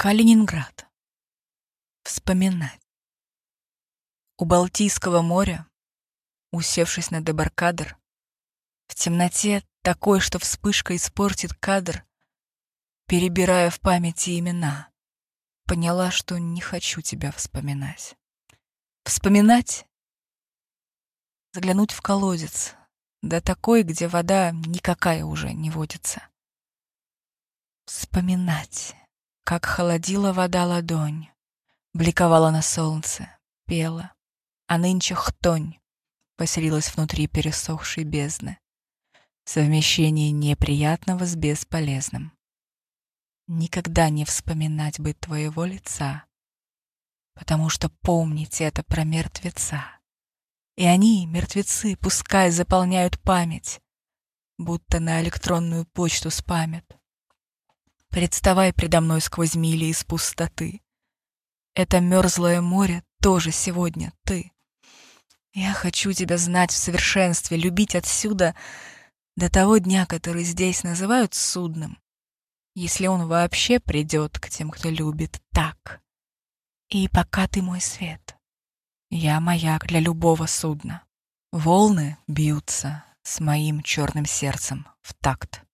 Калининград. Вспоминать. У Балтийского моря, усевшись на дебаркадер, в темноте такой, что вспышка испортит кадр, перебирая в памяти имена, поняла, что не хочу тебя вспоминать. Вспоминать? Заглянуть в колодец, да такой, где вода никакая уже не водится. Вспоминать как холодила вода ладонь, Бликовала на солнце, пела, А нынче хтонь Поселилась внутри пересохшей бездны. Совмещение неприятного с бесполезным. Никогда не вспоминать бы твоего лица, Потому что помнить это про мертвеца. И они, мертвецы, пускай заполняют память, Будто на электронную почту спамят. Представай предо мной сквозь мили из пустоты. Это мерзлое море тоже сегодня ты. Я хочу тебя знать в совершенстве, любить отсюда до того дня, который здесь называют судным, если он вообще придет к тем, кто любит так. И пока ты мой свет, я маяк для любого судна. Волны бьются с моим черным сердцем в такт.